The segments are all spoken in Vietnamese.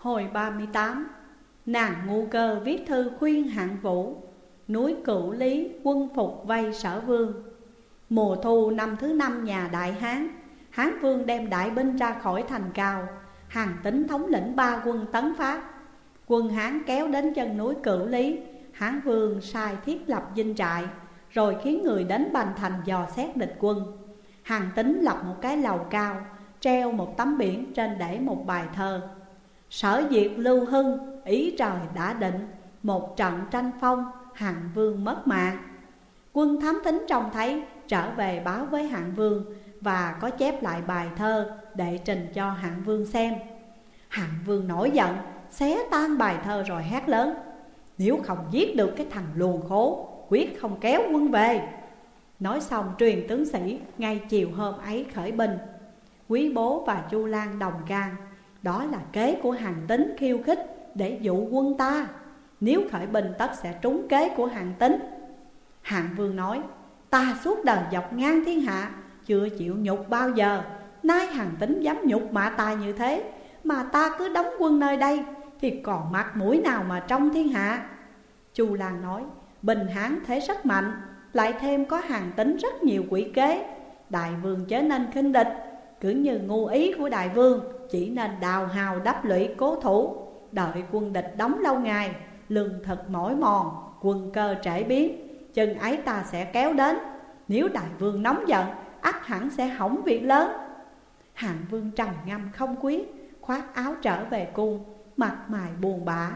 Hồi 38 Nàng ngu cơ viết thư khuyên hạng vũ, Núi cửu lý quân phục vây sở vương. Mùa thu năm thứ năm nhà Đại Hán Hán vương đem đại binh ra khỏi thành cao Hàng tính thống lĩnh ba quân tấn phát. Quân Hán kéo đến chân núi cửu lý, Hán vương sai thiết lập dinh trại, Rồi khiến người đến Bành Thành dò xét địch quân. Hàng tính lập một cái lầu cao, Treo một tấm biển trên để một bài thơ. Sở diệt lưu hưng, ý trời đã định Một trận tranh phong, hạng vương mất mạng. Quân thám thính trông thấy trở về báo với hạng vương Và có chép lại bài thơ để trình cho hạng vương xem. Hạng vương nổi giận, xé tan bài thơ rồi hét lớn Nếu không giết được cái thằng luồn khố, quyết không kéo quân về. Nói xong truyền tướng sĩ ngay chiều hôm ấy khởi binh. Quý bố và Chu Lan đồng gan đó là kế của hàng tính khiêu khích để dụ quân ta. Nếu khởi binh, tất sẽ trúng kế của hàng tính Hàng vương nói, Ta suốt đời dọc ngang thiên hạ, Chưa chịu nhục bao giờ. Nay hàng tính dám nhục mạ ta như thế, Mà ta cứ đóng quân nơi đây, Thì còn mặt mũi nào mà trong thiên hạ? Chu Lan nói, Bình Hán thế rất mạnh, Lại thêm có hàng tính rất nhiều quỷ kế. Đại vương chớ nên khinh địch cứ như ngu ý của đại vương, Chỉ nên đào hào đắp lũy cố thủ. Đợi quân địch đóng lâu ngày Lương thực mỏi mòn, Quân cơ trễ biến Chừng ấy ta sẽ kéo đến. Nếu đại vương nóng giận, ắt hẳn sẽ hỏng việc lớn. Hạng vương trầm ngâm không quyết Khoác áo trở về cung, Mặt mày buồn bã.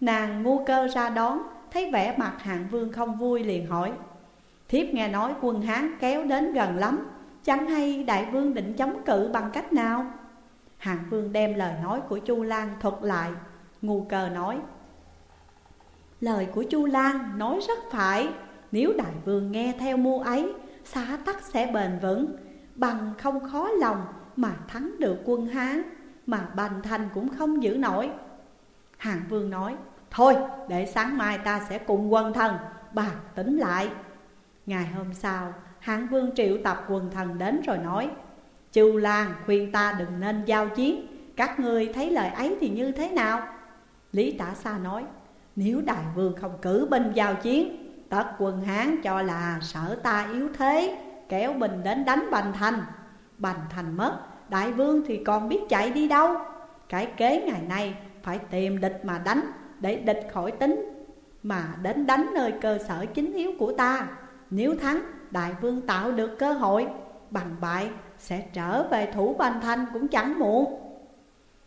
Nàng ngu cơ ra đón, Thấy vẻ mặt hạng vương không vui liền hỏi, Thiếp nghe nói quân Hán kéo đến gần lắm Chẳng hay đại vương định chống cự bằng cách nào? Hạng vương đem lời nói của Chu Lan thuật lại. Ngu cờ nói, Lời của Chu Lan nói rất phải. Nếu đại vương nghe theo mưu ấy, xá tắc sẽ bền vững. Bằng không khó lòng mà thắng được quân Hán, Mà Bành Thành cũng không giữ nổi. Hạng vương nói, Thôi, để sáng mai ta sẽ cùng quân thần Bàn tính lại. Ngày hôm sau Hạng vương triệu tập quần thần đến rồi nói Chu Lan khuyên ta đừng nên giao chiến, Các ngươi thấy lời ấy thì như thế nào? Lý Tả Sa nói, Nếu đại vương không cử binh giao chiến, Tất quân Hán cho là sợ ta yếu thế, Kéo binh đến đánh Bành Thành. Bành Thành mất, Đại vương thì còn biết chạy đi đâu. Cái kế ngày nay phải tìm địch mà đánh Để địch khỏi tính, Mà đến đánh nơi cơ sở chính yếu của ta. Nếu thắng đại vương tạo được cơ hội, Bằng bại sẽ trở về thủ Bành Thanh cũng chẳng muộn.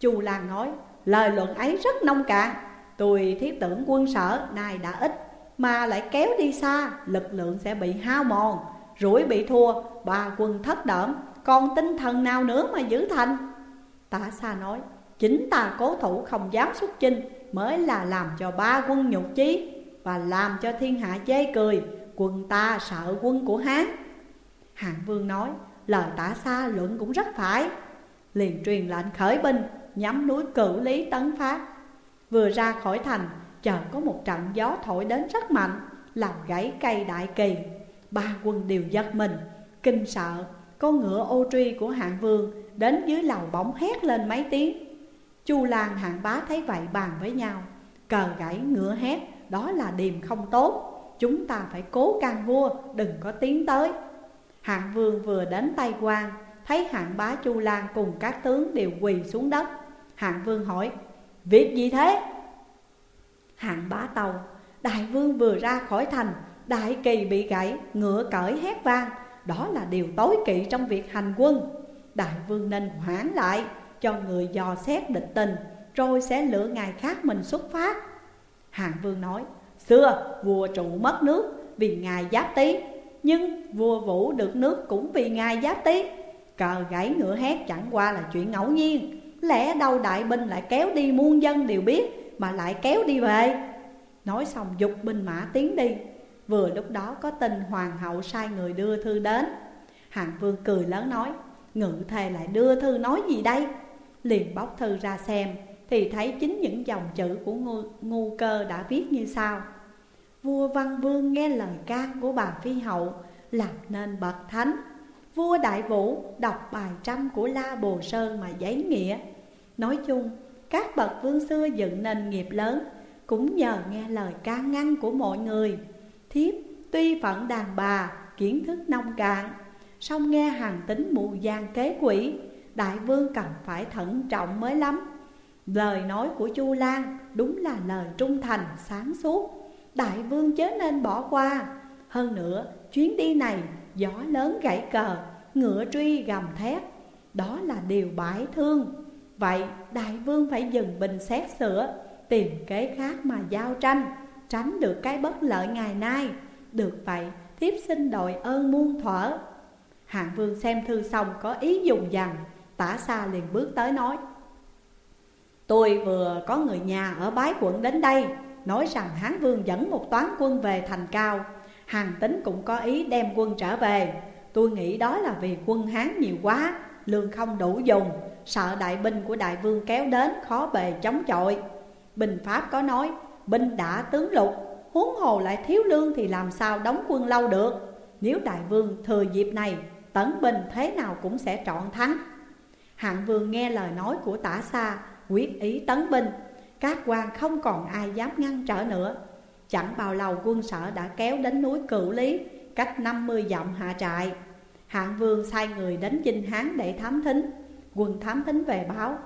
Chu Lan nói, lời luận ấy rất nông cạn. Tôi thiết tưởng quân sở, nay đã ít, Mà lại kéo đi xa, lực lượng sẽ bị hao mòn. Rủi bị thua, ba quân thất đỡm Còn tinh thần nào nữa mà giữ thành? Tả Sa nói, Chính ta cố thủ không dám xuất chinh, Mới là làm cho ba quân nhục chí Và làm cho thiên hạ chê cười. Quân ta sợ quân của Hán. Hạng vương nói, Lời tả xa luận cũng rất phải. Liền truyền lệnh khởi binh, Nhắm núi cửu lý tấn phát. Vừa ra khỏi thành, Chợt có một trận gió thổi đến rất mạnh, Làm gãy cây đại kỳ. Ba quân đều giật mình, Kinh sợ Con ngựa ô truy của hạng vương Đến dưới lầu bóng hét lên mấy tiếng. Chu Lan hạng bá thấy vậy bàn với nhau, Cờ gãy ngựa hét, Đó là điềm không tốt. Chúng ta phải cố can vua, đừng có tiến tới. Hạng vương vừa đến tay quan, Thấy hạng bá Chu Lan cùng các tướng đều quỳ xuống đất. Hạng vương hỏi, Việc gì thế? Hạng bá tàu Đại vương vừa ra khỏi thành, Đại kỳ bị gãy, Ngựa cởi hét vang. Đó là điều tối kỵ trong việc hành quân. Đại vương nên hoãn lại, Cho người dò xét địch tình, Rồi sẽ lựa ngày khác mình xuất phát. Hạng vương nói Xưa vua trụ mất nước vì ngài giáp tý Nhưng vua vũ được nước cũng vì ngài giáp tý Cờ gãy ngựa hét chẳng qua là chuyện ngẫu nhiên. Lẽ đâu đại binh lại kéo đi muôn dân đều biết Mà lại kéo đi về? Nói xong dục binh mã tiến đi. Vừa lúc đó có tin hoàng hậu sai người đưa thư đến. Hàng vương cười lớn nói Ngự thề lại đưa thư nói gì đây? Liền bóc thư ra xem Thì thấy chính những dòng chữ của ngu, ngu cơ đã viết như sau. Vua Văn Vương nghe lời ca của bà Phi Hậu, Làm nên bậc thánh. Vua Đại Vũ đọc bài trăm của La Bồ Sơn mà giấy nghĩa. Nói chung, Các bậc vương xưa dựng nên nghiệp lớn, Cũng nhờ nghe lời ca ngăn của mọi người. Thiếp, tuy phận đàn bà, kiến thức nông cạn, song nghe hàng tính mù gian kế quỷ, Đại vương cần phải thận trọng mới lắm. Lời nói của Chu Lan đúng là lời trung thành, sáng suốt. Đại vương chớ nên bỏ qua. Hơn nữa, chuyến đi này, gió lớn gãy cờ, Ngựa truy gầm thét. Đó là điều bãi thương. Vậy đại vương phải dừng bình xét sửa, Tìm kế khác mà giao tranh, Tránh được cái bất lợi ngày nay. Được vậy, thiếp xin đội ơn muôn thuở. Hạng vương xem thư xong có ý dùng dằn, Tả xa liền bước tới nói. Tôi vừa có người nhà ở bái quận đến đây Nói rằng Hán Vương dẫn một toán quân về thành cao. Hàng tính cũng có ý đem quân trở về. Tôi nghĩ đó là vì quân Hán nhiều quá, Lương không đủ dùng, Sợ đại binh của đại vương kéo đến khó bề chống chọi. Bình Pháp có nói, Binh đã tướng lục, Huống hồ lại thiếu lương thì làm sao đóng quân lâu được? Nếu đại vương thừa dịp này, Tấn binh thế nào cũng sẽ trọn thắng. Hạng vương nghe lời nói của tả xa Quyết ý tấn binh các quan không còn ai dám ngăn trở nữa. Chẳng bao lâu quân sở đã kéo đến núi Cửu Lý, Cách 50 dặm hạ trại. Hạng vương sai người đến dinh Hán để thám thính. Quân thám thính về báo,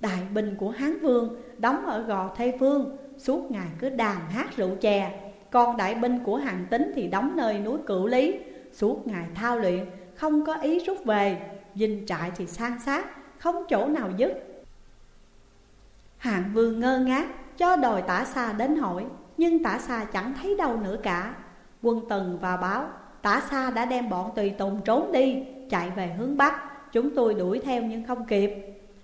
Đại binh của Hán vương đóng ở gò Thê Phương, Suốt ngày cứ đàn hát rượu chè. Còn đại binh của hàng tính thì đóng nơi núi Cửu Lý, Suốt ngày thao luyện, không có ý rút về. Dinh trại thì san sát, không chỗ nào dứt. Hạng vương ngơ ngác, cho đòi tả xa đến hỏi, Nhưng tả xa chẳng thấy đâu nữa cả. Quân tần vào báo, Tả xa đã đem bọn tùy tùng trốn đi, Chạy về hướng Bắc, Chúng tôi đuổi theo nhưng không kịp.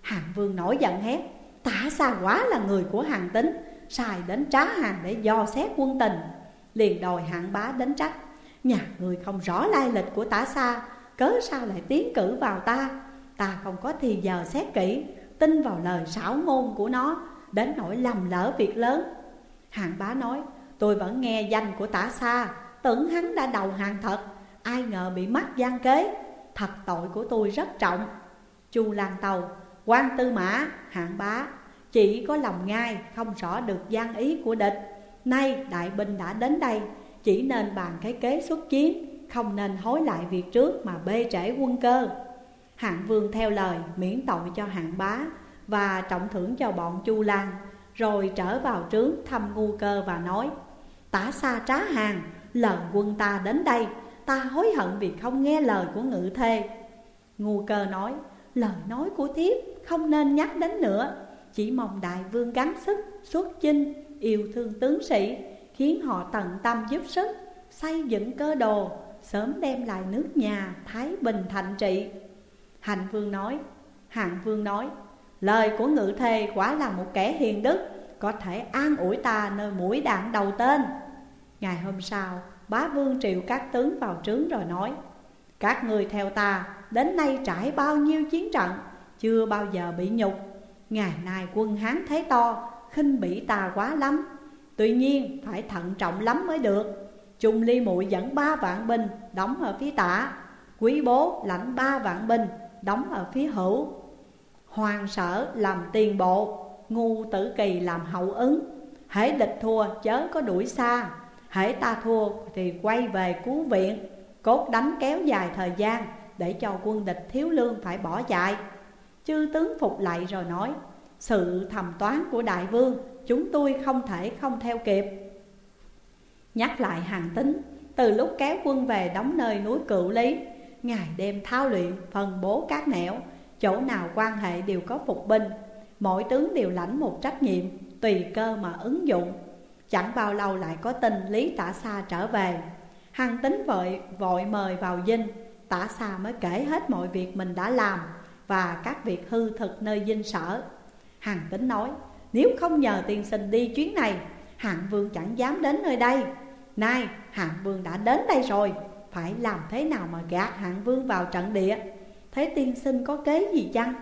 Hạng vương nổi giận hét, Tả xa quá là người của hàng tính Xài đến trá hàng để do xét quân tình Liền đòi hạng bá đến trách, Nhà người không rõ lai lịch của tả xa, Cớ sao lại tiến cử vào ta? Ta không có thì giờ xét kỹ. Tin vào lời xảo ngôn của nó, Đến nỗi lầm lỡ việc lớn. Hạng bá nói, Tôi vẫn nghe danh của tả xa, Tưởng hắn đã đầu hàng thật, Ai ngờ bị mắc gian kế. Thật tội của tôi rất trọng. Chu Lan Tàu, quan tư mã, hạng bá, Chỉ có lòng ngai không rõ được gian ý của địch. Nay đại binh đã đến đây, Chỉ nên bàn cái kế xuất chiến, Không nên hối lại việc trước mà bê trễ quân cơ. Hạng vương theo lời, miễn tội cho hạng bá Và trọng thưởng cho bọn Chu Lan, Rồi trở vào trướng thăm ngu cơ và nói, Tả xa trá hàng, lần quân ta đến đây, Ta hối hận vì không nghe lời của ngự thê. Ngu cơ nói, Lời nói của thiếp không nên nhắc đến nữa, Chỉ mong đại vương gắng sức, xuất chinh, Yêu thương tướng sĩ, Khiến họ tận tâm giúp sức, Xây dựng cơ đồ, Sớm đem lại nước nhà Thái Bình thạnh trị. Hành vương nói, Hạng vương nói, Lời của ngự thề quả là một kẻ hiền đức, Có thể an ủi ta nơi mũi đạn đầu tên. Ngày hôm sau, Bá vương triệu các tướng vào trướng rồi nói, Các người theo ta, Đến nay trải bao nhiêu chiến trận, Chưa bao giờ bị nhục. Ngày nay quân Hán thế to, khinh bỉ ta quá lắm. Tuy nhiên, phải thận trọng lắm mới được. Trung ly muội dẫn ba vạn binh Đóng ở phía tả. Quý bố lãnh ba vạn binh Đóng ở phía hữu. Hoàng sở làm tiền bộ, Ngu tử kỳ làm hậu ứng. Hễ địch thua, chớ có đuổi xa. Hễ ta thua, thì quay về cứu viện. Cốt đánh kéo dài thời gian, Để cho quân địch thiếu lương phải bỏ chạy. Chư tướng phục lại rồi nói, Sự thầm toán của đại vương, Chúng tôi không thể không theo kịp. Nhắc lại hàng tính, Từ lúc kéo quân về đóng nơi núi Cựu Lý Ngày đêm thao luyện, phân bố các nẻo, Chỗ nào quan hệ đều có phục binh. Mỗi tướng đều lãnh một trách nhiệm, Tùy cơ mà ứng dụng. Chẳng bao lâu lại có tin Lý Tả xa trở về. Hằng tính vội vội mời vào dinh. Tả xa mới kể hết mọi việc mình đã làm Và các việc hư thực nơi dinh sở. Hằng tính nói, Nếu không nhờ tiên sinh đi chuyến này, Hạng vương chẳng dám đến nơi đây. Nay, hạng vương đã đến đây rồi. Phải làm thế nào mà gạt hạng vương vào trận địa? Thế tiên sinh có kế gì chăng?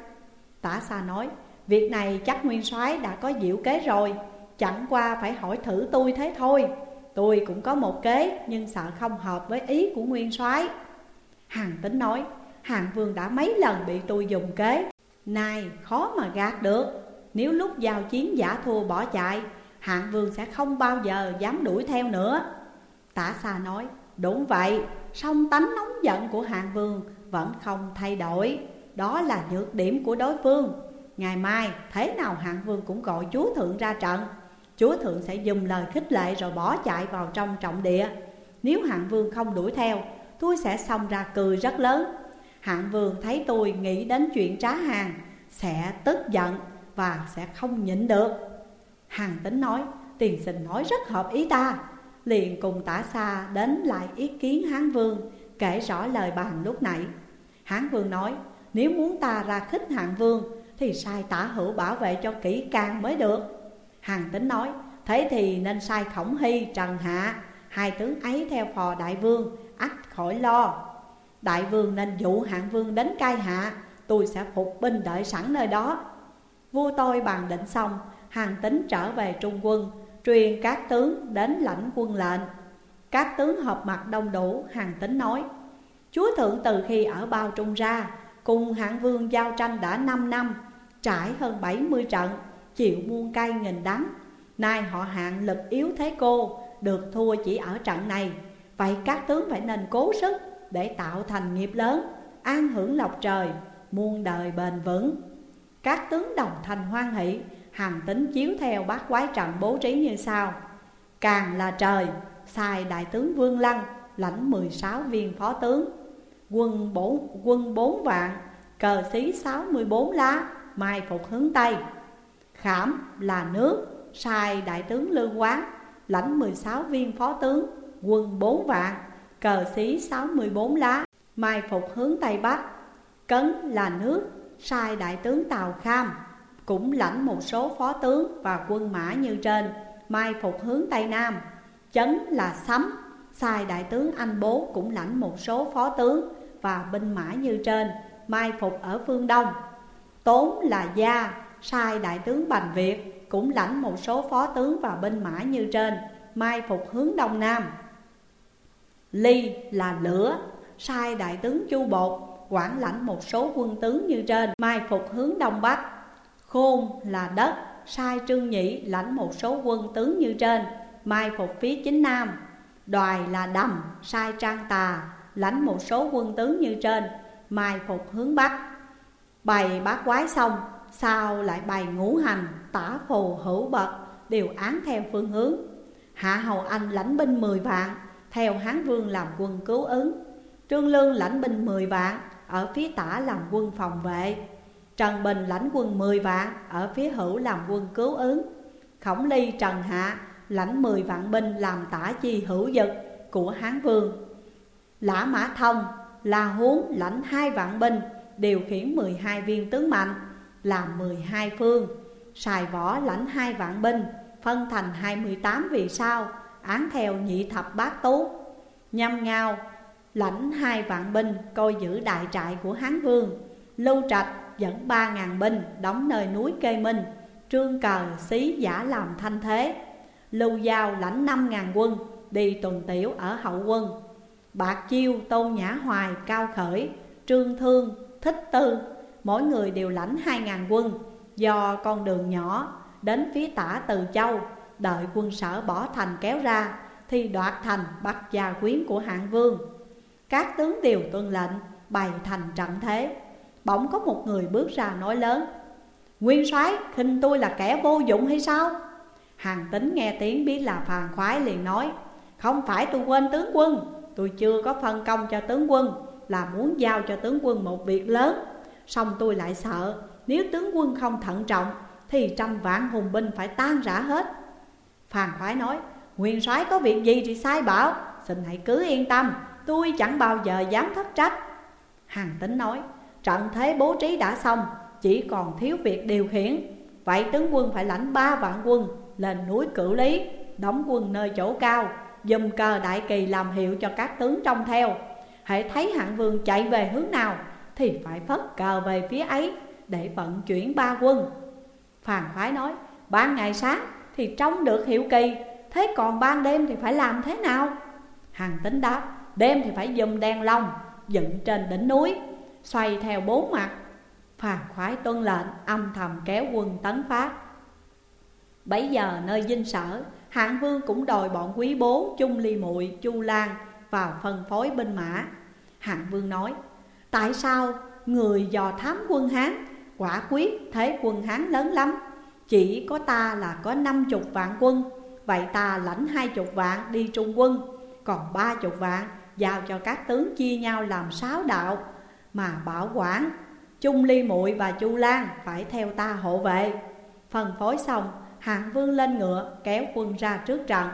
Tả xa nói Việc này chắc nguyên soái đã có diệu kế rồi. Chẳng qua phải hỏi thử tôi thế thôi. Tôi cũng có một kế Nhưng sợ không hợp với ý của nguyên soái. Hằng tính nói hạng vương đã mấy lần bị tôi dùng kế. Nay khó mà gạt được. Nếu lúc giao chiến giả thua bỏ chạy Hạng vương sẽ không bao giờ dám đuổi theo nữa. Tả xa nói Đúng vậy, song tánh nóng giận của hạng vương vẫn không thay đổi. Đó là nhược điểm của đối phương. Ngày mai, thế nào hạng vương cũng gọi chúa thượng ra trận. Chúa thượng sẽ dùng lời khích lệ rồi bỏ chạy vào trong trọng địa. Nếu hạng vương không đuổi theo, Tôi sẽ xông ra cười rất lớn. Hạng vương thấy tôi nghĩ đến chuyện trá hàng, Sẽ tức giận và sẽ không nhịn được. Hàng tính nói, Tiền sinh nói rất hợp ý ta. Liền cùng tả xa đến lại ý kiến Hán Vương, Kể rõ lời bàn lúc nãy. Hán Vương nói, Nếu muốn ta ra khích hạng vương, Thì sai tả hữu bảo vệ cho kỹ càng mới được. Hàng tính nói, Thế thì nên sai khổng hy, trần hạ, Hai tướng ấy theo phò đại vương, ắt khỏi lo. Đại vương nên dụ hạng vương đến cai hạ, Tôi sẽ phục binh đợi sẵn nơi đó. Vua tôi bàn định xong Hàng tính trở về trung quân Truyền các tướng đến lãnh quân lệnh. Các tướng họp mặt đông đủ Hàng tính nói, Chúa thượng từ khi ở bao trung ra, Cùng hạng vương giao tranh đã 5 năm, Trải hơn 70 trận, Chịu muôn cay nghìn đắng. Nay họ hạng lực yếu thế cô, Được thua chỉ ở trận này. Vậy các tướng phải nên cố sức Để tạo thành nghiệp lớn, An hưởng lộc trời, Muôn đời bền vững. Các tướng đồng thành hoan hỷ Hàng tính chiếu theo bát quái trận bố trí như sau. Càng là trời Sai đại tướng Vương Lăng Lãnh 16 viên phó tướng. Quân bốn, quân 4 vạn Cờ xí 64 lá Mai phục hướng Tây. Khảm là nước Sai đại tướng Lưu Quán Lãnh 16 viên phó tướng. Quân 4 vạn Cờ xí 64 lá Mai phục hướng Tây Bắc. Cấn là nước Sai đại tướng Tào Kham cũng lãnh một số phó tướng và quân mã như trên, mai phục hướng tây nam. Chấn là sấm, sai đại tướng anh bố cũng lãnh một số phó tướng và binh mã như trên, mai phục ở phương đông. Tốn là gia, sai đại tướng bành việt cũng lãnh một số phó tướng và binh mã như trên, mai phục hướng đông nam. Ly là lửa, sai đại tướng chu bột quản lãnh một số quân tướng như trên, mai phục hướng đông bắc. Khôn là đất, sai trương nhĩ lãnh một số quân tướng như trên Mai phục phía chính nam. Đoài là đầm, sai trang tà lãnh một số quân tướng như trên Mai phục hướng bắc. Bày bát quái xong, sau lại bày ngũ hành, tả phù hữu bậc Đều án theo phương hướng. Hạ Hầu Anh lãnh binh 10 vạn Theo Hán Vương làm quân cứu ứng. Trương Lương lãnh binh 10 vạn Ở phía tả làm quân phòng vệ. Trần Bình lãnh quân 10 vạn ở phía hữu làm quân cứu ứng. Khổng Ly Trần Hạ lãnh 10 vạn binh làm tả chi hữu dực của Hán Vương. Lã Mã Thông là huống lãnh hai vạn binh, điều khiển 12 viên tướng mạnh, làm 12 phương. Sài Võ lãnh hai vạn binh, phân thành 28 vì sao, án theo nhị thập bát tú Nhâm Ngao lãnh hai vạn binh, coi giữ đại trại của Hán Vương. Lưu Trạch dẫn ba ngàn binh đóng nơi núi Kê Minh Trương cờ xí giả làm thanh thế. Lưu Giao lãnh năm ngàn quân đi tuần tiểu ở hậu quân. Bạc Chiêu, Tôn Nhã Hoài, Cao Khởi, Trương Thương, Thích Tư Mỗi người đều lãnh hai ngàn quân. Do con đường nhỏ đến phía tả Từ Châu Đợi quân sở bỏ thành kéo ra Thì đoạt thành bắt gia quyến của hạng vương. Các tướng đều tuân lệnh bày thành trận thế. Bỗng có một người bước ra nói lớn, Nguyên soái, khinh tôi là kẻ vô dụng hay sao? Hàng tính nghe tiếng biết là phàn khoái liền nói, Không phải tôi quên tướng quân, Tôi chưa có phân công cho tướng quân, Là muốn giao cho tướng quân một việc lớn. Xong tôi lại sợ, Nếu tướng quân không thận trọng, Thì trăm vạn hùng binh phải tan rã hết. Phàn khoái nói, Nguyên soái, có việc gì thì sai bảo, Xin hãy cứ yên tâm, Tôi chẳng bao giờ dám thất trách. Hàng tính nói Trận thế bố trí đã xong, Chỉ còn thiếu việc điều khiển. Vậy tướng quân phải lãnh ba vạn quân, Lên núi cửu lý, Đóng quân nơi chỗ cao, Dùm cờ đại kỳ làm hiệu cho các tướng trông theo. Hãy thấy hạng vương chạy về hướng nào, Thì phải phất cờ về phía ấy Để vận chuyển ba quân. Phàn phái nói Ban ngày sáng thì trông được hiệu kỳ, Thế còn ban đêm thì phải làm thế nào? Hàng tính đáp, Đêm thì phải dùm đèn lồng, Dựng trên đỉnh núi xoay theo bốn mặt. Phàn khoái tuân lệnh, âm thầm kéo quân tấn phát. Bấy giờ nơi dinh sở, Hạng vương cũng đòi bọn quý bố chung Ly muội, Chu Lan vào phân phối binh mã. Hạng vương nói, Tại sao người dò thám quân Hán, Quả quyết thế quân Hán lớn lắm. Chỉ có ta là có năm chục vạn quân, Vậy ta lãnh hai chục vạn đi trung quân, Còn ba chục vạn giao cho các tướng chia nhau làm sáu đạo. Mà bảo quản. Chung Ly muội và Chu Lan phải theo ta hộ vệ. Phân phối xong, Hạng Vương lên ngựa, kéo quân ra trước trận.